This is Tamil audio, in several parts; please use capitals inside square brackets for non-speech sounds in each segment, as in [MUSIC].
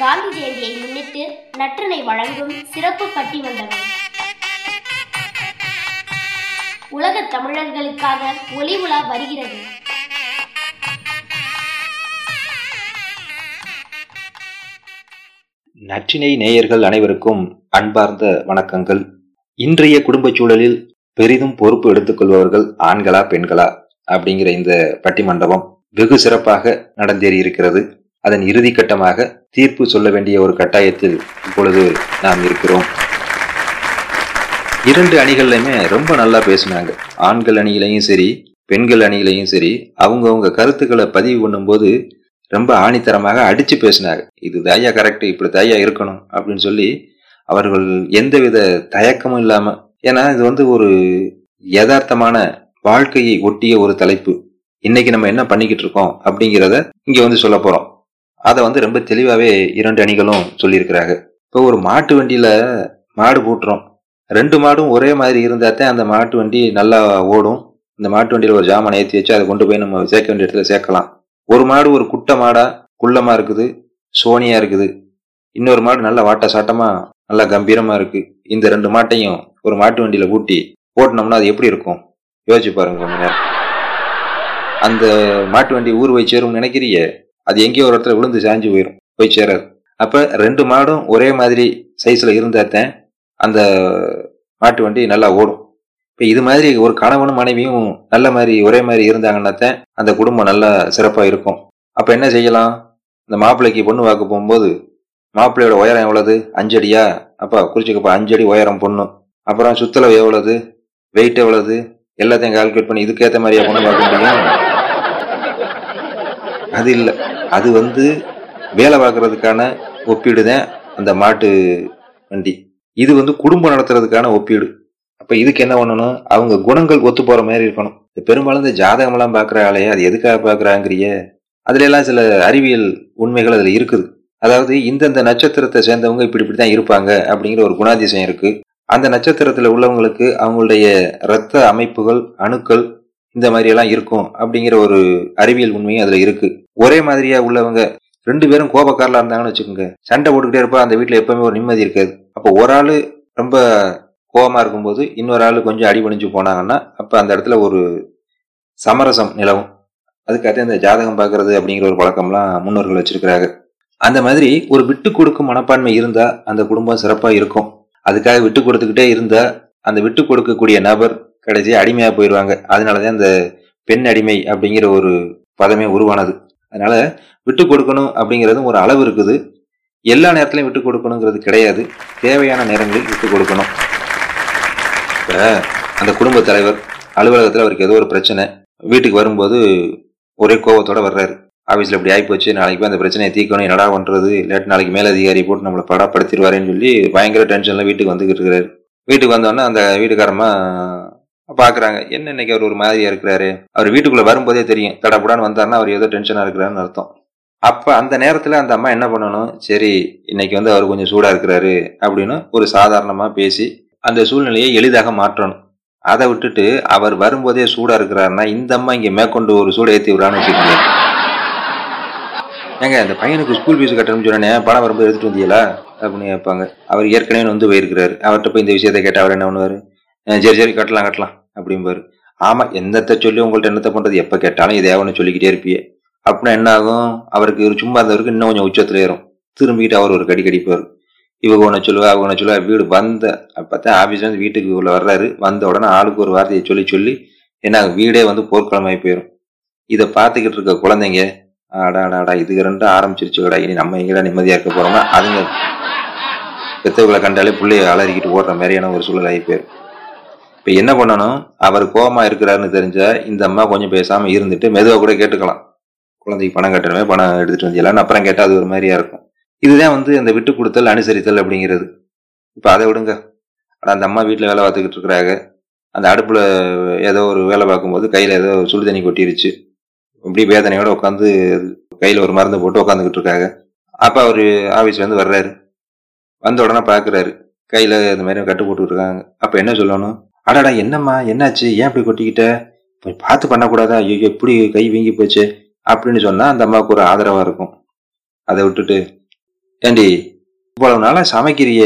காந்தி ஜெயந்தியை முன்னிட்டு நற்றினை வழங்கும் சிறப்பு பட்டிமண்டபம் உலக தமிழர்களுக்காக ஒளி உலா வருகிறது. நற்றினை நேயர்கள் அனைவருக்கும் அன்பார்ந்த வணக்கங்கள். இன்றைய குடும்ப சூழலில் பெரிதும் பொறுப்பு எடுத்துக்கொள்பவர்கள் ஆண்களா பெண்களா அப்படிங்கிற இந்த பட்டிமண்டபம் வெகு சிறப்பாக நடந்தேறி இருக்கிறது அதன் இறுதி கட்டமாக தீர்ப்பு சொல்ல வேண்டிய ஒரு கட்டாயத்தில் இப்பொழுது நாம் இருக்கிறோம். இரண்டு அணிகள்லையுமே ரொம்ப நல்லா பேசினாங்க. ஆண்கள் அணியிலையும் சரி பெண்கள் அணியிலையும் சரி அவங்கவுங்க கருத்துக்களை பதிவு பண்ணும்போது ரொம்ப ஆணித்தரமாக அடிச்சு பேசினாங்க. இது தாயா கரெக்ட் இப்படி தாயா இருக்கணும் அப்படின்னு சொல்லி அவர்கள் எந்தவித தயக்கமும் இல்லாம ஏன்னா இது வந்து ஒரு யதார்த்தமான வாழ்க்கையை ஒட்டிய ஒரு தலைப்பு. இன்னைக்கு நம்ம என்ன பண்ணிக்கிட்டு இருக்கோம் அப்படிங்கிறத இங்க வந்து சொல்ல போறோம். அதை வந்து ரொம்ப தெளிவாகவே இரண்டு அணிகளும் சொல்லியிருக்கிறாங்க. இப்போ ஒரு மாட்டு வண்டியில் மாடு பூட்டுறோம். ரெண்டு மாடும் ஒரே மாதிரி இருந்தால் தான் அந்த மாட்டு வண்டி நல்லா ஓடும். இந்த மாட்டு வண்டியில் ஒரு ஜாமான் ஏற்றி வச்சு அதை கொண்டு போய் நம்ம சேர்க்க வேண்டிய இடத்துல சேர்க்கலாம். ஒரு மாடு ஒரு குட்டை மாடா குள்ளமாக இருக்குது சோனியாக இருக்குது. இன்னொரு மாடு நல்லா வாட்ட சாட்டமாக நல்லா கம்பீரமாக இருக்குது இந்த ரெண்டு மாட்டையும் ஒரு மாட்டு வண்டியில் கூட்டி ஓட்டினோம்னா அது எப்படி இருக்கும்? யோசிச்சு பாருங்க கொஞ்ச நேரம். அந்த மாட்டு வண்டி ஊர் போய் சேரும்னு நினைக்கிறிய அது எங்கேயோ ஒரு இடத்துல விழுந்து சாஞ்சு போயிடும் போய் சேராது. அப்போ ரெண்டு மாடும் ஒரே மாதிரி சைஸில் இருந்தாத்தான் அந்த மாட்டு வண்டி நல்லா ஓடும். இப்போ இது மாதிரி ஒரு கணவனும் மனைவியும் நல்ல மாதிரி ஒரே மாதிரி இருந்தாங்கன்னாத்தான் அந்த குடும்பம் நல்லா சிறப்பாக இருக்கும். அப்போ என்ன செய்யலாம்? இந்த மாப்பிள்ளைக்கு பொண்ணு வாக்கு போகும்போது மாப்பிள்ளையோட உயரம் எவ்வளவு? அஞ்சடியா அப்பா குறிச்சிக்கப்பா அஞ்சடி உயரம் பொண்ணு அப்புறம் சுத்தளவு எவ்வளவு? வெயிட் எவ்வளவு? எல்லாத்தையும் கால்குலேட் பண்ணி இதுக்கேற்ற மாதிரியா பொண்ணு பார்க்க முடியும்? அது இல்லை. அது வந்து வேலை பார்க்கறதுக்கான ஒப்பீடு தான் அந்த மாட்டு வண்டி. இது வந்து குடும்பம் நடத்துறதுக்கான ஒப்பீடு. அப்ப இதுக்கு என்ன பண்ணணும்? அவங்க குணங்கள் ஒத்து போற மாதிரி இருக்கணும். பெரும்பாலும் இந்த ஜாதகம் எல்லாம் பாக்குற ஆளையே அது எதுக்காக பாக்குறாங்கிறிய அதுல எல்லாம் சில அறிவியல் உண்மைகள் அதுல இருக்குது. அதாவது இந்தந்த நட்சத்திரத்தை சேர்ந்தவங்க இப்படி இப்படிதான் இருப்பாங்க அப்படிங்கிற ஒரு குணாதிசயம் இருக்கு. அந்த நட்சத்திரத்துல உள்ளவங்களுக்கு அவங்களுடைய இரத்த அமைப்புகள் அணுக்கள் இந்த மாதிரி எல்லாம் இருக்கும் அப்படிங்கிற ஒரு அறிவியல் உண்மையும் அதுல இருக்கு. ஒரே மாதிரியா உள்ளவங்க ரெண்டு பேரும் கோபக்காரலா இருந்தாங்கன்னு வச்சுக்கோங்க. சண்டை போட்டுக்கிட்டே இருப்பா அந்த வீட்டுல எப்பவுமே ஒரு நிம்மதி இருக்காது. அப்போ ஒரு ஆளு ரொம்ப கோபமா இருக்கும்போது இன்னொரு ஆளு கொஞ்சம் அடிபணிஞ்சு போனாங்கன்னா அப்ப அந்த இடத்துல ஒரு சமரசம் நிலவும். அதுக்காக இந்த ஜாதகம் பார்க்கறது அப்படிங்கிற ஒரு பழக்கம்லாம் முன்னோர்கள் வச்சிருக்கிறாங்க. அந்த மாதிரி ஒரு விட்டு கொடுக்கும் மனப்பான்மை இருந்தா அந்த குடும்பம் சிறப்பா இருக்கும். அதுக்காக விட்டு கொடுத்துக்கிட்டே இருந்தா அந்த விட்டு கொடுக்கக்கூடிய நபர் கடைசி அடிமையாக போயிடுவாங்க அதனால தான் இந்த பெண் அடிமை அப்படிங்கிற ஒரு பதமே உருவானது. அதனால விட்டு கொடுக்கணும் அப்படிங்கிறதும் ஒரு அளவு இருக்குது. எல்லா நேரத்திலையும் விட்டு கொடுக்கணுங்கிறது கிடையாது. தேவையான நேரங்களில் விட்டு கொடுக்கணும். இப்போ அந்த குடும்ப தலைவர் அலுவலகத்தில் அவருக்கு ஏதோ ஒரு பிரச்சனை. வீட்டுக்கு வரும்போது ஒரே கோபத்தோடு வர்றாரு. ஆஃபீஸில் இப்படி ஆகிப்போச்சு நாளைக்கு போய் அந்த பிரச்சனையை தீர்க்கணும் என்னடா பண்ணுறது இல்லாட்டி நாளைக்கு மேலதிகாரி போட்டு நம்மளை படப்படுத்திடுவாருன்னு சொல்லி பயங்கர டென்ஷனில் வீட்டுக்கு வந்துக்கிட்டு இருக்கிறாரு. வீட்டுக்கு வந்தோடனே அந்த வீட்டுக்காரமாக பாக்குறாங்க என்ன இன்னைக்கு அவர் ஒரு மாதிரியா இருக்கிறாரு? அவர் வீட்டுக்குள்ள வரும்போதே தெரியும். தடப்புடான்னு வந்தாருன்னா அவர் ஏதோ டென்ஷனா இருக்கிறாருன்னு அர்த்தம். அப்ப அந்த நேரத்துல அந்த அம்மா என்ன பண்ணணும்? சரி இன்னைக்கு வந்து அவர் கொஞ்சம் சூடா இருக்கிறாரு அப்படின்னு ஒரு சாதாரணமா பேசி அந்த சூழ்நிலையை எளிதாக மாற்றணும். அதை விட்டுட்டு அவர் வரும்போதே சூடா இருக்கிறாருன்னா இந்த அம்மா இங்க மேற்கொண்டு ஒரு சூட ஏத்தி விடான்னு வச்சுக்கோங்க. ஏங்க இந்த பையனுக்கு ஸ்கூல் ஃபீஸ் கட்டணும்னு சொன்னேன் பணம் வரும்போது எடுத்துட்டு வந்தீங்களா அப்படின்னு கேட்பாங்க. அவர் ஏற்கனவே வந்து போயிருக்கிறாரு. அவர்கிட்ட போய் இந்த விஷயத்தை கேட்டால் அவர் என்ன பண்ணுவாரு? சரி சரி கட்டலாம் கட்டலாம் அப்படிம்பாரு. ஆமா என்னத்தை சொல்லி உங்கள்ட்ட என்னத்தை பண்றது? எப்ப கேட்டாலும் இதே ஒன்று சொல்லிக்கிட்டே இருப்பியே. அப்படின்னா என்ன ஆகும்? அவருக்கு ஒரு சும்மா இருந்தவருக்கு இன்னும் கொஞ்சம் உச்சத்துல ஏறும். திரும்பிக்கிட்டு அவர் ஒரு கடி கடிப்பார். இவங்க ஒன்று சொல்லுவா அவங்க ஒன்று சொல்லுவா வீடு வந்த அப்பதான் ஆஃபீஸ் வந்து வீட்டுக்கு உள்ள வர்றாரு. வந்த உடனே ஆளுக்கு ஒரு வார்த்தையை சொல்லி சொல்லி என்ன வீடே வந்து போர்க்களமாய் போயிடும் இதை பார்த்துக்கிட்டு இருக்க குழந்தைங்க ஆடா ஆடாடா இது ரெண்டும் ஆரம்பிச்சிருச்சுடா இனி நம்ம எங்கடா நிம்மதியாக இருக்க போறோம்னா அதுங்க பெத்தவங்களை கண்டாலே பிள்ளைய அலறிக்கிட்டு ஓடுற மாதிரியான ஒரு சூழல் ஆகி போயிடும் இப்போ என்ன பண்ணணும்? அவர் கோபமா இருக்கிறாருன்னு தெரிஞ்சால் இந்த அம்மா கொஞ்சம் பேசாம இருந்துட்டு மெதுவாக கூட கேட்டுக்கலாம். குழந்தைக்கு பணம் கட்டணுமே பணம் எடுத்துட்டு வந்தீங்களான்னு அப்புறம் கேட்டால் அது ஒரு மாதிரியா இருக்கும். இதுதான் வந்து அந்த விட்டு கொடுத்தல் அனுசரித்தல் அப்படிங்கிறது. இப்போ அதை விடுங்க. ஆனால் அந்த அம்மா வீட்டில் வேலை பார்த்துக்கிட்டு இருக்கிறாங்க. அந்த அடுப்பில் ஏதோ ஒரு வேலை பார்க்கும்போது கையில் ஏதோ சுடு தண்ணி கொட்டிருச்சு. இப்படி வேதனையோடு உட்காந்து கையில் ஒரு மருந்து போட்டு உட்காந்துக்கிட்டு இருக்காங்க. அப்போ அவர் ஆஃபீஸ்லேருந்து வர்றாரு. வந்த உடனே பார்க்குறாரு கையில் இந்த மாதிரி கட்டு போட்டுக்கிட்டு இருக்காங்க. அப்போ என்ன சொல்லணும்? அடாடா என்னம்மா என்னாச்சு? ஏன் இப்படி கொட்டிக்கிட்ட? போய் பார்த்து பண்ணக்கூடாதா? ஐயோ எப்படி கை வீங்கி போச்சு. அப்படின்னு சொன்னா அந்த அம்மாவுக்கு ஒரு ஆதரவா இருக்கும். அதை விட்டுட்டு ஏண்டி இவ்வளவு நாளா சமைக்கிறிய?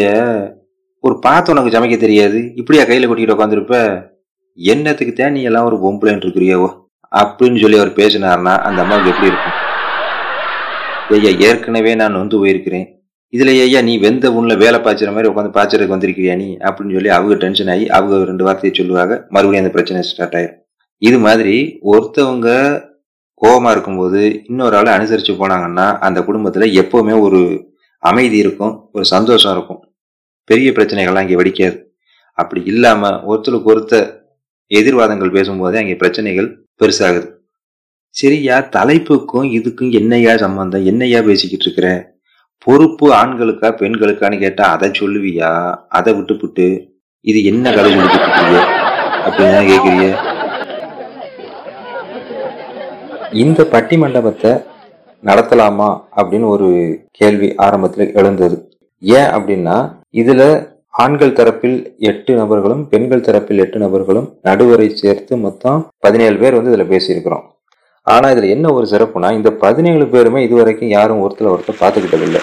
ஒரு பார்த்து உனக்கு சமைக்க தெரியாது. இப்படியா கையில கொட்டிக்கிட்டு உட்காந்துருப்ப என்னத்துக்கு தான் நீ எல்லாம் ஒரு பொம்பளைன்னு இருக்கிறியாவோ? அப்படின்னு சொல்லி அவர் பேசினார்னா அந்த அம்மாவுக்கு எப்படி இருக்கும்? ஐயா ஏற்கனவே நான் நொந்து போயிருக்கிறேன். இதுல ஐயா நீ வெந்த உன்ல வேலை பாய்ச்சிற மாதிரி உட்காந்து பாய்ச்சறதுக்கு வந்திருக்கிறியா நீ? அப்படின்னு சொல்லி அவங்க டென்ஷன் ஆகி அவங்க ரெண்டு வார்த்தையை சொல்லுவாங்க. மறுபடியும் அந்த பிரச்சனை ஸ்டார்ட் ஆயிரும். இது மாதிரி ஒருத்தவங்க கோபமா இருக்கும்போது இன்னொரு ஆளை அனுசரிச்சு போனாங்கன்னா அந்த குடும்பத்துல எப்பவுமே ஒரு அமைதி இருக்கும் ஒரு சந்தோஷம் இருக்கும். பெரிய பிரச்சனைகள்லாம் இங்கே வெடிக்காது. அப்படி இல்லாம ஒருத்தருக்கு ஒருத்தர் எதிர்வாதங்கள் பேசும்போதே அங்கே பிரச்சனைகள் பெருசாகுது. சரியா தலைப்புக்கும் இதுக்கும் என்னையா சம்பந்தம்? என்னையா பேசிக்கிட்டு இருக்கிற? பொறுப்பு ஆண்களுக்கா பெண்களுக்கான்னு கேட்டா அதை சொல்லுவியா? அதை விட்டுப்புட்டு இது என்ன கதை சொல்லிக்கிட்டு அப்படின்னு கேக்குறீங்க? இந்த பட்டி மண்டபத்தை நடத்தலாமா அப்படின்னு ஒரு கேள்வி ஆரம்பத்தில் எழுந்தது. ஏன் அப்படின்னா இதுல ஆண்கள் தரப்பில் எட்டு நபர்களும் பெண்கள் தரப்பில் எட்டு நபர்களும் நடுவரை சேர்த்து மொத்தம் பதினேழு பேர் வந்து இதுல பேசியிருக்கிறோம். ஆனா இதுல என்ன ஒரு சிறப்புனா இந்த பதினேழு பேருமே இதுவரைக்கும் யாரும் ஒருத்தர் ஒருத்தர் பார்த்துக்கிட்டதில்லை.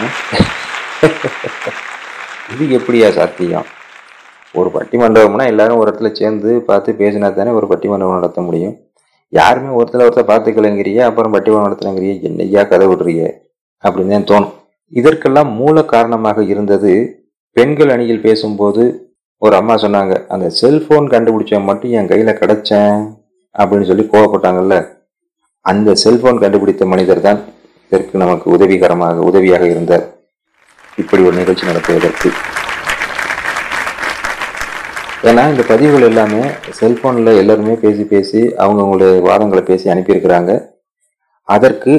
[LAUGHS] இது எப்படியா சாத்தியம்? ஒரு பட்டிமண்டபம்னா எல்லாரும் ஒரு இடத்துல சேர்ந்து பார்த்து பேசினா தானே ஒரு பட்டிமண்டபம் நடத்த முடியும். யாருமே ஒருத்தர் ஒருத்தர் பார்த்துக்கலங்கிறிய அப்புறம் பட்டிமன்றம் நடத்துலங்கிறிய என்னையா கதை விடுறிய அப்படின்னு தான் தோணும். இதற்கெல்லாம் மூல காரணமாக இருந்தது பெண்கள் அணியில் பேசும்போது ஒரு அம்மா சொன்னாங்க அந்த செல்போன் கண்டுபிடிச்ச மட்டும் என் கையில கிடைச்சேன் அப்படின்னு சொல்லி கோவப்பட்டாங்கல்ல. அந்த செல்போன் கண்டுபிடித்த மனிதர் தான் இதற்கு நமக்கு உதவிகரமாக உதவியாக இருந்தார். இப்படி ஒரு நிகழ்ச்சி நடத்துவதற்கு. ஏன்னா இந்த பதிவுகள் எல்லாமே செல்போன்ல எல்லாருமே பேசி பேசி அவங்கவுங்களுடைய வாதங்களை பேசி அனுப்பியிருக்கிறாங்க. அதற்கு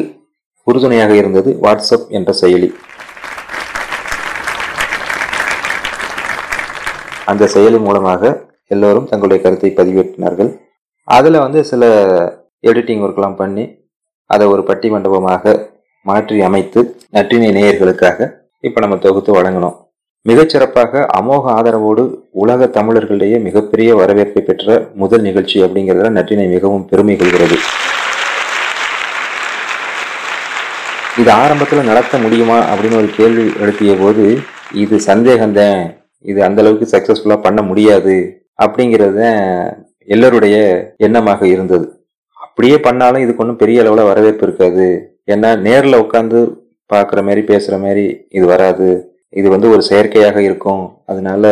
உறுதுணையாக இருந்தது வாட்ஸ்அப் என்ற செயலி. அந்த செயலி மூலமாக எல்லோரும் தங்களுடைய கருத்தை பதிவேற்றினார்கள். அதில் வந்து சில எடிட்டிங் ஒர்க்லாம் பண்ணி அதை ஒரு பட்டி மண்டபமாக மாற்றி அமைத்து நற்றினை நேயர்களுக்காக இப்போ நம்ம தொகுத்து வழங்கினோம். மிகச்சிறப்பாக அமோக ஆதரவோடு உலக தமிழர்களிடையே மிகப்பெரிய வரவேற்பை பெற்ற முதல் நிகழ்ச்சி அப்படிங்கிறதுல நற்றினை மிகவும் பெருமை கொள்கிறது. இது ஆரம்பத்தில் நடத்த முடியுமா அப்படின்னு ஒரு கேள்வி எழுப்பிய போது இது சந்தேகம்தான். இது அந்த அளவுக்கு சக்சஸ்ஃபுல்லா பண்ண முடியாது அப்படிங்கிறது எல்லோருடைய எண்ணமாக இருந்தது. அப்படியே பண்ணாலும் இதுக்கு ஒன்றும் பெரிய அளவில் வரவேற்பு இருக்காது. ஏன்னா நேரில் உட்காந்து பார்க்குற மாதிரி பேசுகிற மாதிரி இது வராது. இது வந்து ஒரு செயற்கையாக இருக்கும். அதனால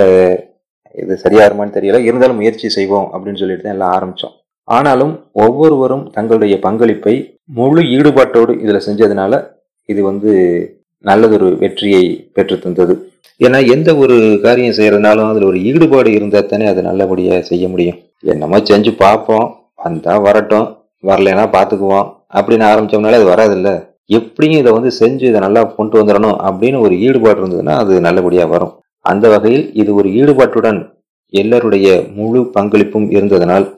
இது சரியாருமான்னு தெரியல. இருந்தாலும் முயற்சி செய்வோம் அப்படின்னு சொல்லிட்டு தான் எல்லாம் ஆரம்பித்தோம் ஆனாலும் ஒவ்வொருவரும் தங்களுடைய பங்களிப்பை முழு ஈடுபாட்டோடு இதில் செஞ்சதுனால இது வந்து நல்லதொரு வெற்றியை பெற்று தந்தது. ஏன்னா எந்த ஒரு காரியம் செய்யறதுனாலும் அதில் ஒரு ஈடுபாடு இருந்தால் தானே அதை நல்லபடியாக செய்ய முடியும். என்னமோ செஞ்சு பார்ப்போம். வந்தால் வரட்டும். வரலைன்னா பார்த்துக்குவோம். அப்படின்னு ஆரம்பித்தோம்னாலே அது வராதில்ல. எப்படியும் இதை வந்து செஞ்சு இதை நல்லா கொண்டு வந்துடணும் அப்படின்னு ஒரு ஈடுபாடு இருந்ததுன்னா அது நல்லபடியாக வரும். அந்த வகையில் இது ஒரு ஈடுபாட்டுடன் எல்லாருடைய முழு பங்களிப்பும் இருந்ததனால்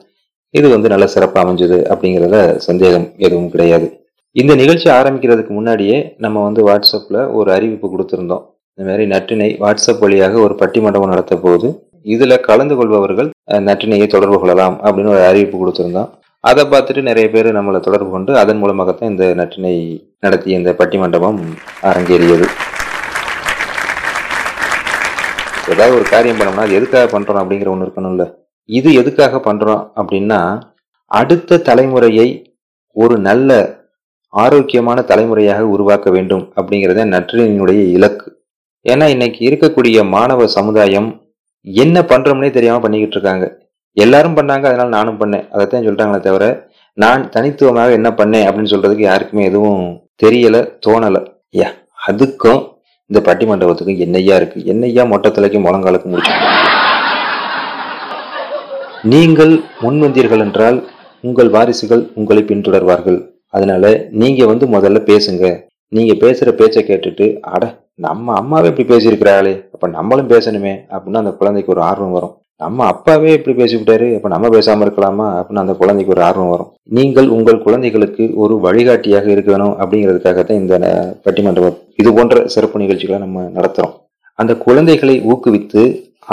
இது வந்து நல்ல சிறப்பாக அமைஞ்சது அப்படிங்கிறத சந்தேகம் எதுவும் கிடையாது. இந்த நிகழ்ச்சி ஆரம்பிக்கிறதுக்கு முன்னாடியே நம்ம வந்து வாட்ஸ்அப்பில் ஒரு அறிவிப்பு கொடுத்துருந்தோம். இந்த மாதிரி நற்றினை வாட்ஸ்அப் வழியாக ஒரு பட்டிமண்டபம் நடத்த போது இதில் கலந்து கொள்பவர்கள் நற்றினையை தொடர்பு கொள்ளலாம் அப்படின்னு ஒரு அறிவிப்பு கொடுத்துருந்தோம். அதை பார்த்துட்டு நிறைய பேர் நம்மளை தொடர்பு கொண்டு அதன் மூலமாகத்தான் இந்த நற்றினை நடத்திய இந்த பட்டிமண்டபம் அரங்கேறியது. ஏதாவது ஒரு காரியம் பண்ணோம்னா அது எதுக்காக பண்ணுறோம் அப்படிங்கிற ஒன்று இருக்கணும்ல. இது எதுக்காக பண்ணுறோம் அப்படின்னா அடுத்த தலைமுறையை ஒரு நல்ல ஆரோக்கியமான தலைமுறையாக உருவாக்க வேண்டும் அப்படிங்கிறத நற்றினுடைய இலக்கு. ஏன்னா இன்னைக்கு இருக்கக்கூடிய மாணவ சமுதாயம் என்ன பண்றோம்னே தெரியாம பண்ணிக்கிட்டு இருக்காங்க. எல்லாரும் பண்ணாங்க அதனால நானும் பண்ணேன். அதைத்தான் சொல்லிட்டாங்களே தவிர நான் தனித்துவமாக என்ன பண்ணேன் அப்படின்னு சொல்றதுக்கு யாருக்குமே எதுவும் தெரியல தோணல. ஐயா அதுக்கும் இந்த பட்டி மண்டபத்துக்கும் என்னையா இருக்கு? என்னையா மொட்டை தலைக்கு முழங்காலுக்கு முடிச்சு? நீங்கள் முன்வந்தீர்கள் என்றால் உங்கள் வாரிசுகள் உங்களை பின்தொடர்வார்கள். அதனால நீங்கள் வந்து முதல்ல பேசுங்க. நீங்கள் பேசுகிற பேச்சை கேட்டுட்டு அட நம்ம அம்மாவே இப்படி பேசியிருக்கிறாளே அப்போ நம்மளும் பேசணுமே அப்படின்னு அந்த குழந்தைக்கு ஒரு ஆர்வம் வரும். நம்ம அப்பாவே இப்படி பேசிவிட்டாரு அப்ப நம்ம பேசாம இருக்கலாமா அப்படின்னு அந்த குழந்தைக்கு ஒரு ஆர்வம் வரும். நீங்கள் உங்கள் குழந்தைகளுக்கு ஒரு வழிகாட்டியாக இருக்க வேணும் அப்படிங்கிறதுக்காக அப்படிங்கிறதுக்காகத்தான் இந்த பட்டிமன்றம் இது போன்ற சிறப்பு நிகழ்ச்சிகளை நம்ம நடத்துறோம். அந்த குழந்தைகளை ஊக்குவித்து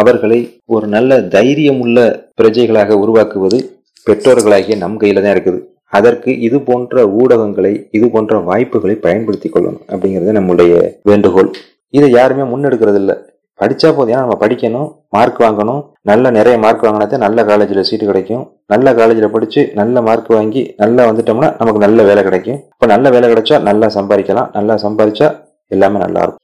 அவர்களை ஒரு நல்ல தைரியம் உள்ள பிரஜைகளாக உருவாக்குவது பெற்றோர்களாகிய நம் கையில தான் இருக்குது. அதற்கு இது போன்ற ஊடகங்களை இது போன்ற வாய்ப்புகளை பயன்படுத்தி கொள்ளணும் அப்படிங்கிறது நம்முடைய வேண்டுகோள். இதை யாருமே முன்னெடுக்கிறது இல்லை படிச்சா போதும். ஏன்னா நம்ம படிக்கணும் மார்க் வாங்கணும். நல்ல நிறைய மார்க் வாங்கினா நல்ல காலேஜில் சீட்டு கிடைக்கும். நல்ல காலேஜில் படித்து நல்ல மார்க் வாங்கி நல்லா வந்துட்டோம்னா நமக்கு நல்ல வேலை கிடைக்கும். இப்போ நல்ல வேலை கிடைச்சா நல்லா சம்பாதிக்கலாம். நல்லா சம்பாதிச்சா எல்லாமே நல்லா இருக்கும்.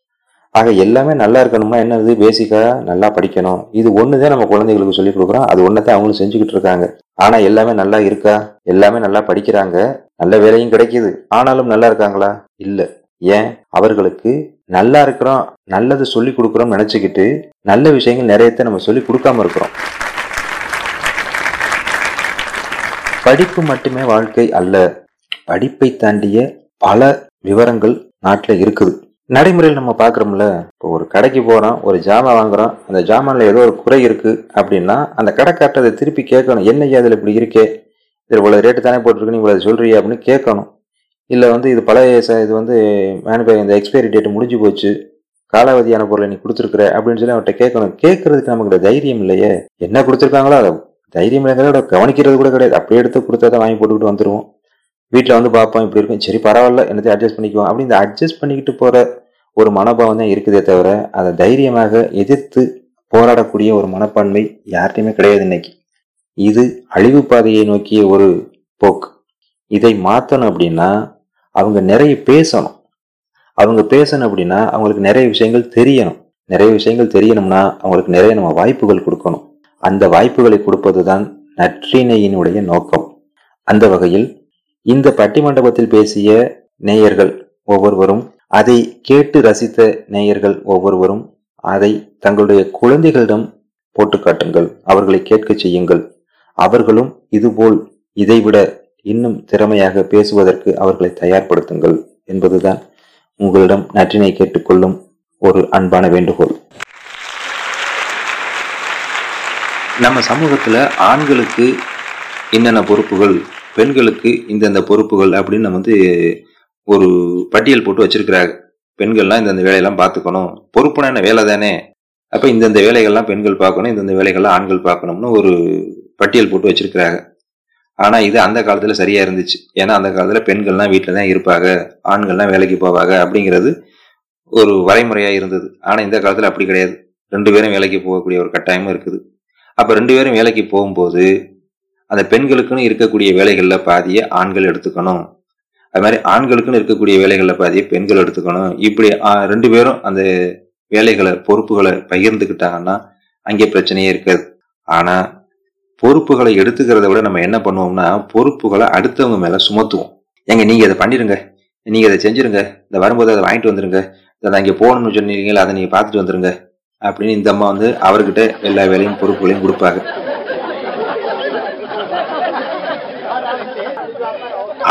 ஆக எல்லாமே நல்லா இருக்கணும்னா என்னது? பேசிக்காக நல்லா படிக்கணும். இது ஒன்று தான் நம்ம குழந்தைகளுக்கு சொல்லி கொடுக்குறோம். அது ஒன்னதான் அவங்களும் செஞ்சுக்கிட்டு இருக்காங்க. ஆனால் எல்லாமே நல்லா இருக்கா? எல்லாமே நல்லா படிக்கிறாங்க. நல்ல வேலையும் கிடைக்கிது. ஆனாலும் நல்லா இருக்காங்களா? இல்லை. ஏன்? அவர்களுக்கு நல்லா இருக்கிறோம் நல்லது சொல்லி கொடுக்குறோம் நினச்சிக்கிட்டு நல்ல விஷயங்கள் நிறையத்த நம்ம சொல்லி கொடுக்காம இருக்கிறோம். படிப்பு மட்டுமே வாழ்க்கை அல்ல. படிப்பை தாண்டிய பல விவரங்கள் நாட்டில் இருக்குது. நடைமுறையில் நம்ம பார்க்குறோம்ல இப்போ ஒரு கடைக்கு போகிறோம் ஒரு ஜாமான் வாங்குறோம் அந்த ஜாமானில் ஏதோ ஒரு குறை இருக்குது அப்படின்னா அந்த கடைக்கார்ட்ட அதை திருப்பி கேட்கணும். என்னையா அதில் இப்படி இருக்கே? இதில் இவ்வளோ ரேட்டு தானே போட்டிருக்கு நீ இவ்வளோ சொல்கிறியா அப்படின்னு கேட்கணும். இல்லை வந்து இது பழைய இது வந்து மேனுபே இந்த எக்ஸ்பைரி டேட் முடிஞ்சு போச்சு காலாவதியான பொருளை நீ கொடுத்துருக்குற அப்படின்னு சொல்லி அவர்கிட்ட கேட்கணும். கேட்கறதுக்கு நமக்கு தைரியம் இல்லையே. என்ன கொடுத்துருக்காங்களோ அதை தைரியம் இல்லைங்கிறத கவனிக்கிறது கூட கிடையாது. அப்படியே எடுத்து கொடுத்ததை வாங்கி போட்டுக்கிட்டு வந்துடுவோம் வீட்டில் வந்து பார்ப்போம் இப்படி இருக்கும். சரி பரவாயில்ல என்னத்தையும் அட்ஜஸ்ட் பண்ணிக்குவோம். அப்படி இந்த அட்ஜஸ்ட் பண்ணிக்கிட்டு போகிற ஒரு மனோபாவம் தான் இருக்குதே தவிர அதை தைரியமாக எதிர்த்து போராடக்கூடிய ஒரு மனப்பான்மை யார்கிட்டையுமே கிடையாது இன்னைக்கு. இது அழிவு பாதையை நோக்கிய ஒரு போக்கு. இதை மாற்றணும் அப்படின்னா அவங்க நிறைய பேசணும். அவங்க பேசணும் அப்படின்னா அவங்களுக்கு நிறைய விஷயங்கள் தெரியணும். நிறைய விஷயங்கள் தெரியணும்னா அவங்களுக்கு நிறைய நம்ம வாய்ப்புகள் கொடுக்கணும். அந்த வாய்ப்புகளை கொடுப்பது தான் நற்றினையினுடைய நோக்கம். அந்த வகையில் இந்த பட்டிமண்டபத்தில் பேசிய நேயர்கள் ஒவ்வொருவரும் அதை கேட்டு ரசித்த நேயர்கள் ஒவ்வொருவரும் அதை தங்களுடைய குழந்தைகளிடம் போட்டு காட்டுங்கள் அவர்களை கேட்க செய்யுங்கள். அவர்களும் இதுபோல் இதைவிட இன்னும் திறமையாக பேசுவதற்கு அவர்களை தயார்படுத்துங்கள் என்பதுதான் உங்களிடம் நற்றினை கேட்டுக்கொள்ளும் ஒரு அன்பான வேண்டுகோள். நம்ம சமூகத்தில் ஆண்களுக்கு என்னென்ன பொறுப்புகள் பெண்களுக்கு இந்தந்த பொறுப்புகள் அப்படின்னு வந்து ஒரு பட்டியல் போட்டு வச்சிருக்கிறாங்க. பெண்கள்லாம் இந்தந்த வேலையெல்லாம் பார்த்துக்கணும். பொறுப்புனா என்ன? வேலை தானே. அப்போ இந்தந்த வேலைகள்லாம் பெண்கள் பார்க்கணும் இந்தந்த வேலைகள்லாம் ஆண்கள் பார்க்கணும்னு ஒரு பட்டியல் போட்டு வச்சிருக்கிறாங்க. ஆனால் இது அந்த காலத்தில் சரியா இருந்துச்சு. ஏன்னா அந்த காலத்தில் பெண்கள்லாம் வீட்டில் தான் இருப்பாங்க. ஆண்கள்லாம் வேலைக்கு போவாங்க அப்படிங்கிறது ஒரு வரைமுறையாக இருந்தது. ஆனால் இந்த காலத்தில் அப்படி கிடையாது. ரெண்டு பேரும் வேலைக்கு போகக்கூடிய ஒரு கட்டாயமும் இருக்குது. அப்போ ரெண்டு பேரும் வேலைக்கு போகும்போது அந்த பெண்களுக்குன்னு இருக்கக்கூடிய வேலைகளில் பாதியை ஆண்கள் எடுத்துக்கணும். அது மாதிரி ஆண்களுக்குன்னு இருக்கக்கூடிய வேலைகளில் பாதியை பெண்கள் எடுத்துக்கணும். இப்படி ரெண்டு பேரும் அந்த வேலைகளை பொறுப்புகளை பகிர்ந்துக்கிட்டாங்கன்னா அங்கே பிரச்சனையே இருக்காது. ஆனா பொறுப்புகளை எடுத்துக்கிறத விட நம்ம என்ன பண்ணுவோம்னா பொறுப்புகளை அடுத்தவங்க மேல சுமத்துவோம். எங்க நீங்க இதை பண்ணிருங்க நீங்க இதை செஞ்சிருங்க. இந்த வரும்போது அதை வாங்கிட்டு வந்துருங்க. அதை அங்கே போகணும்னு சொன்னீங்களா அதை நீங்க பார்த்துட்டு வந்துருங்க. அப்படின்னு இந்த அம்மா வந்து அவர்கிட்ட எல்லா வேலையும் பொறுப்புகளையும் கொடுப்பாங்க.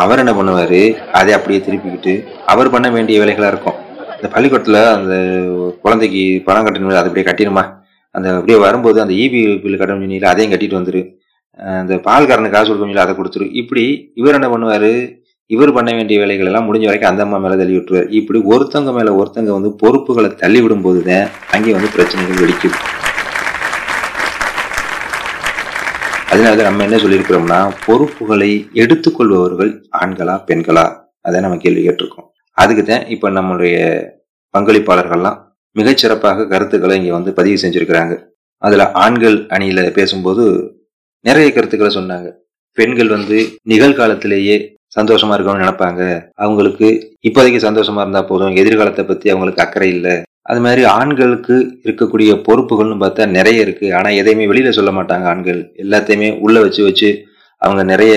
அவர் என்ன பண்ணுவாரு? அதை அப்படியே திருப்பிக்கிட்டு அவர் பண்ண வேண்டிய வேலைகளா இருக்கும். இந்த பள்ளிக்கூடத்துல அந்த குழந்தைக்கு பணம் கட்டணும் அதை அப்படியே கட்டிடுமா? அந்த அப்படியே வரும்போது அந்த இபி பில் கட்டணும் சொன்னீங்களா அதையும் கட்டிட்டு வந்துரு. அந்த பால்காரனுக்கு காசு கொடுக்கணும் அதை கொடுத்துரு. இப்படி இவர் என்ன பண்ணுவாரு? இவர் பண்ண வேண்டிய வேலைகள் எல்லாம் முடிஞ்ச வரைக்கும் அந்த அம்மா மேல தள்ளி விட்டுருவார். இப்படி ஒருத்தவங்க மேல ஒருத்தவங்க வந்து பொறுப்புகளை தள்ளி விடும் போதுதான் அங்கே வந்து பிரச்சனைகள் வெடிக்கும். அதனால நம்ம என்ன சொல்லியிருக்கிறோம்னா பொறுப்புகளை எடுத்துக்கொள்பவர்கள் ஆண்களா பெண்களா? அதை நம்ம கேள்வி கேட்டிருக்கோம். அதுக்கு தான் இப்போ நம்மளுடைய பங்களிப்பாளர்கள்லாம் மிகச்சிறப்பாக கருத்துக்களை இங்கே வந்து பதிவு செஞ்சுருக்கிறாங்க. அதில் ஆண்கள் அணியில் பேசும்போது நிறைய கருத்துக்களை சொன்னாங்க. பெண்கள் வந்து நிகழ்காலத்திலேயே சந்தோஷமா இருக்கணும்னு நினைப்பாங்க. அவங்களுக்கு இப்போதைக்கு சந்தோஷமா இருந்தா போதும். எதிர்காலத்தை பத்தி அவங்களுக்கு அக்கறை இல்லை. அது மாதிரி ஆண்களுக்கு இருக்கக்கூடிய பொறுப்புகள்னு பார்த்தா நிறைய இருக்கு. ஆனால் எதையுமே வெளியில சொல்ல மாட்டாங்க ஆண்கள். எல்லாத்தையுமே உள்ள வச்சு வச்சு அவங்க நிறைய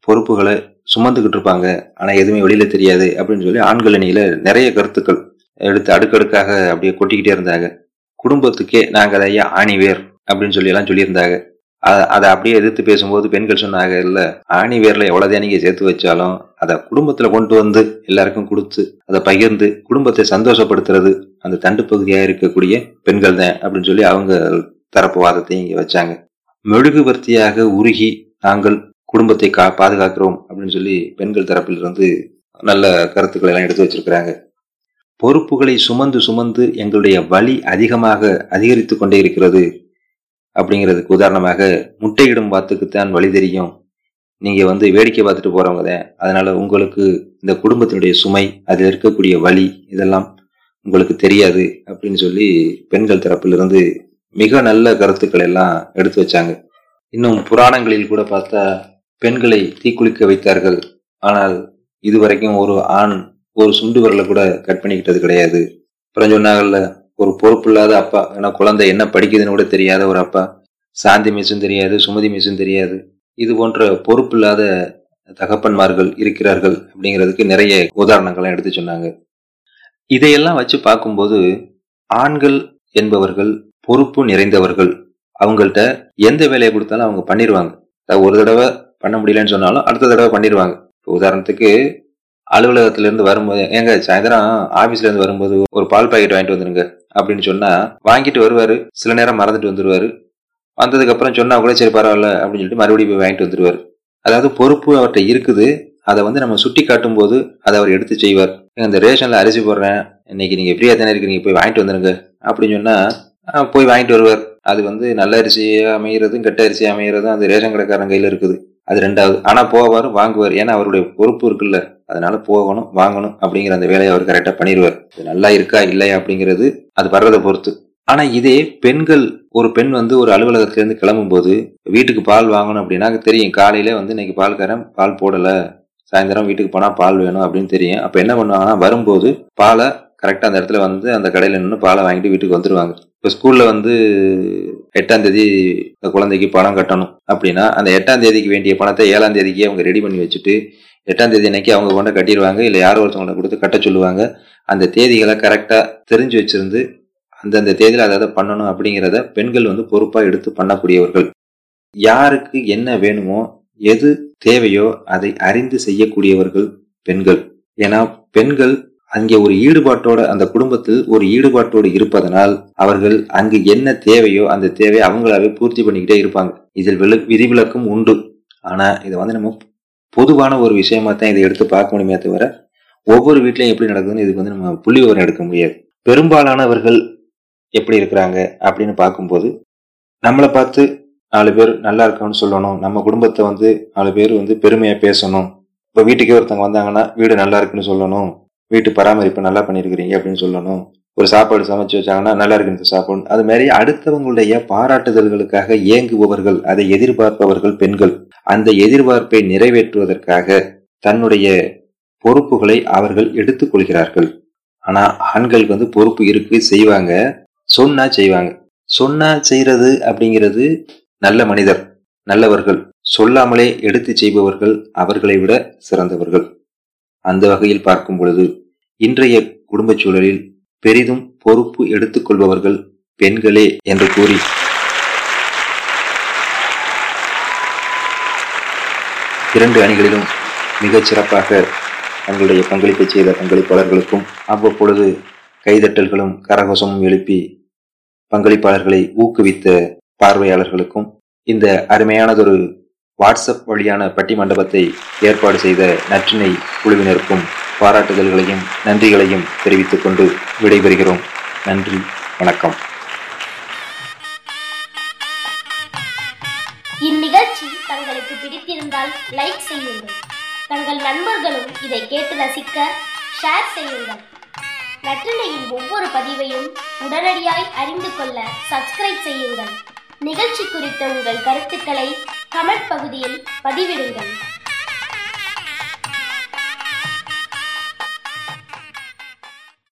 பொறுப்புகளை சுமந்துக்கிட்டு இருப்பாங்க. ஆனால் எதுவுமே வெளியில தெரியாது அப்படின்னு சொல்லி ஆண்கள் அணியில நிறைய கருத்துக்கள் எடுத்து அடுக்கடுக்காக அப்படியே கொட்டிக்கிட்டே இருந்தாங்க. குடும்பத்துக்கே நாங்கள் அதை ஐயா ஆணிவேர் அப்படின்னு சொல்லி எல்லாம் சொல்லியிருந்தாங்க. அதை அப்படியே எதிர்த்து பேசும்போது பெண்கள் சொன்னாங்க இல்ல ஆணி வேர்ல எவ்வளவுதான் நீங்க சேர்த்து வச்சாலும் அதை குடும்பத்துல கொண்டு வந்து எல்லாருக்கும் கொடுத்து அதை பகிர்ந்து குடும்பத்தை சந்தோஷப்படுத்துறது அந்த தண்டு பகுதியா இருக்கக்கூடிய பெண்கள் தான் அப்படின்னு சொல்லி அவங்க தரப்பு வாதத்தை இங்க வச்சாங்க. மெழுகுபர்த்தியாக உருகி நாங்கள் குடும்பத்தை கா பாதுகாக்கிறோம் அப்படின்னு சொல்லி பெண்கள் தரப்பில் இருந்து நல்ல கருத்துக்களை எல்லாம் எடுத்து வச்சிருக்கிறாங்க. பொறுப்புகளை சுமந்து சுமந்து எங்களுடைய வலி அதிகமாக அதிகரித்து கொண்டே இருக்கிறது. அப்படிங்கிறதுக்கு உதாரணமாக முட்டையிடும் வாத்துக்குத்தான் வழி தெரியும். நீங்க வந்து வேடிக்கை பார்த்துட்டு போறவங்க தான் அதனால உங்களுக்கு இந்த குடும்பத்தினுடைய சுமை அதில் இருக்கக்கூடிய வலி இதெல்லாம் உங்களுக்கு தெரியாது அப்படின்னு சொல்லி பெண்கள் தரப்பிலிருந்து மிக நல்ல கருத்துக்கள் எல்லாம் எடுத்து வச்சாங்க. இன்னும் புராணங்களில் கூட பார்த்தா பெண்களை தீக்குளிக்க வைத்தார்கள். ஆனால் இதுவரைக்கும் ஒரு ஆண் ஒரு சுண்டு விரலை கூட கட் பண்ணிக்கிட்டது கிடையாது. அப்புறம் சொன்னாங்கல்ல ஒரு பொறுப்பு இல்லாத அப்பா. ஏன்னா குழந்தை என்ன படிக்குதுன்னு கூட தெரியாத ஒரு அப்பா. சாந்தி மிஸ்ஸும் தெரியாது சுமதி மிஸ்ஸும் தெரியாது. இது போன்ற பொறுப்பு இல்லாத தகப்பன்மார்கள் இருக்கிறார்கள் அப்படிங்கிறதுக்கு நிறைய உதாரணங்கள்லாம் எடுத்து சொன்னாங்க. இதையெல்லாம் வச்சு பார்க்கும்போது ஆண்கள் என்பவர்கள் பொறுப்பு நிறைந்தவர்கள் அவங்கள்ட்ட எந்த வேலையை கொடுத்தாலும் அவங்க பண்ணிடுவாங்க ஒரு தடவை பண்ண முடியலன்னு சொன்னாலும் அடுத்த தடவை பண்ணிடுவாங்க இப்போ உதாரணத்துக்கு அலுவலகத்திலிருந்து வரும்போது எங்க சாயந்தரம் ஆபீஸ்ல இருந்து வரும்போது ஒரு பால் பாக்கெட் வாங்கிட்டு வந்துருங்க அப்படின்னு சொன்னா வாங்கிட்டு வருவாரு. சில நேரம் மறந்துட்டு வந்துருவாரு. வந்ததுக்கு அப்புறம் சொன்னா கூட சரி பரவாயில்ல அப்படின்னு சொல்லிட்டு மறுபடியும் போய் வாங்கிட்டு வந்துருவாரு. அதாவது பொறுப்பு அவர்கிட்ட இருக்குது. அதை வந்து நம்ம சுட்டி காட்டும் போது அதை அவர் எடுத்து செய்வார். இந்த ரேஷன்ல அரிசி போடுறேன். இன்னைக்கு நீங்க ஃப்ரீயாக தானே இருக்கிறீங்க போய் வாங்கிட்டு வந்துருங்க அப்படின்னு சொன்னா போய் வாங்கிட்டு வருவார். அது வந்து நல்ல அரிசி அமைகிறதும் கெட்ட அரிசி அமைகிறதும் அது ரேஷன் கடைக்காரன் கையில இருக்குது. அது ரெண்டாவது. ஆனா போவார் வாங்குவார். ஏன்னா அவருடைய பொறுப்பு இருக்குல்ல. அதனால போகணும் வாங்கணும் அப்படிங்கிற அந்த வேலையை அவர் கரெக்டா பண்ணிடுவார் இது நல்லா இருக்கா இல்லையா அப்படிங்கிறது அது வர்றதை பொறுத்து. ஆனா இதே பெண்கள் ஒரு பெண் வந்து ஒரு அலுவலகத்துல இருந்து கிளம்பும் போது வீட்டுக்கு பால் வாங்கணும் அப்படின்னா தெரியும். காலையில வந்து இன்னைக்கு பால்காரன் பால் போடல. சாயந்தரம் வீட்டுக்கு போனா பால் வேணும் அப்படின்னு தெரியும். அப்ப என்ன பண்ணுவாங்கன்னா வரும்போது பாலை கரெக்டா அந்த இடத்துல வந்து அந்த கடையில நின்று பாலை வாங்கிட்டு வீட்டுக்கு வந்துருவாங்க. இப்ப ஸ்கூல்ல வந்து எட்டாம் தேதி இந்த குழந்தைக்கு பணம் கட்டணும் அப்படின்னா அந்த எட்டாம் தேதிக்கு வேண்டிய பணத்தை ஏழாம் தேதிக்கு அவங்க ரெடி பண்ணி வச்சுட்டு எட்டாம் தேதி அன்னைக்கு அவங்க கொண்ட கட்டிடுவாங்க இல்லை யாரோ ஒருத்தவங்களை கொடுத்து கட்ட சொல்லுவாங்க. அந்த தேதிகளை கரெக்டா தெரிஞ்சு வச்சிருந்து அந்தந்த தேதியில அதை பண்ணணும் அப்படிங்கிறத பெண்கள் வந்து பொறுப்பா எடுத்து பண்ணக்கூடியவர்கள். யாருக்கு என்ன வேணுமோ எது தேவையோ அதை அறிந்து செய்யக்கூடியவர்கள் பெண்கள். ஏன்னா பெண்கள் அங்கே ஒரு ஈடுபாட்டோட அந்த குடும்பத்தில் ஒரு ஈடுபாட்டோடு இருப்பதனால் அவர்கள் அங்கு என்ன தேவையோ அந்த தேவையை அவங்களாவே பூர்த்தி பண்ணிக்கிட்டே இருப்பாங்க. இதில் விலு விதிவிலக்கும் உண்டு. ஆனா இதை வந்து நம்ம பொதுவான ஒரு விஷயமா தான் இதை எடுத்து பார்க்க முடியுமே தவிர ஒவ்வொரு வீட்லயும் எப்படி நடக்குதுன்னு இதுக்கு வந்து நம்ம புள்ளி விவரம் எடுக்க முடியாது. பெரும்பாலானவர்கள் எப்படி இருக்கிறாங்க அப்படின்னு பார்க்கும்போது நம்மளை பார்த்து நாலு பேர் நல்லா இருக்கணும்னு சொல்லணும். நம்ம குடும்பத்தை வந்து நாலு பேர் வந்து பெருமையா பேசணும். இப்போ வீட்டுக்கே ஒருத்தவங்க வந்தாங்கன்னா வீடு நல்லா இருக்குன்னு சொல்லணும். வீட்டு பராமரிப்பு நல்லா பண்ணியிருக்கிறீங்க அப்படின்னு சொல்லணும். ஒரு சாப்பாடு சமைச்சு வச்சாங்கன்னா நல்லா இருக்கு இந்த சாப்பாடு. அது மாதிரி அடுத்தவங்களுடைய பாராட்டுதல்களுக்காக ஏங்குபவர்கள் அதை எதிர்பார்ப்பவர்கள் பெண்கள். அந்த எதிர்பார்ப்பை நிறைவேற்றுவதற்காக தன்னுடைய பொறுப்புகளை அவர்கள் எடுத்துக்கொள்கிறார்கள் ஆனா ஆண்களுக்கு வந்து பொறுப்பு இருக்கு செய்வாங்க. சொன்னா செய்வாங்க. சொன்னா செய்யறது அப்படிங்கிறது நல்ல மனிதர் நல்லவர்கள். சொல்லாமலே எடுத்து செய்பவர்கள் அவர்களை விட சிறந்தவர்கள். அந்த வகையில் பார்க்கும் பொழுது இன்றைய குடும்பச் சூழலில் பெரிதும் பொறுப்பு எடுத்துக்கொள்பவர்கள் பெண்களே என்று கூறி இரண்டு அணிகளிலும் மிகச் சிறப்பாக தங்களுடைய பங்களிப்பை செய்த பங்களிப்பாளர்களுக்கும் அவ்வப்பொழுது கைதட்டல்களும் கரகோசமும் எழுப்பி பங்களிப்பாளர்களை ஊக்குவித்த பார்வையாளர்களுக்கும் இந்த அருமையானதொரு வாட்ஸ்அப் வழியான பட்டி மண்டபத்தை ஏற்பாடு செய்த நற்றினை குழுவினருக்கும் பாராட்டுதல்களையும் நன்றிகளையும் தெரிவித்துக் கொண்டு விடைபெறுகிறோம். நன்றி வணக்கம். இந்நிகழ்ச்சி தங்களுக்கு பிடித்திருந்தால் லைக் செய்யுங்கள். தங்கள் நண்பர்களும் இதை கேட்டு ரசிக்க ஷேர் செய்யுங்கள். நற்றினையின் ஒவ்வொரு பதிவையும் உடனடியாய் அறிந்து கொள்ள சப்ஸ்கிரைப் செய்யுங்கள். நிகழ்ச்சி குறித்த உங்கள் கருத்துக்களை கமெண்ட் பகுதியில் பதிவிடுங்கள்.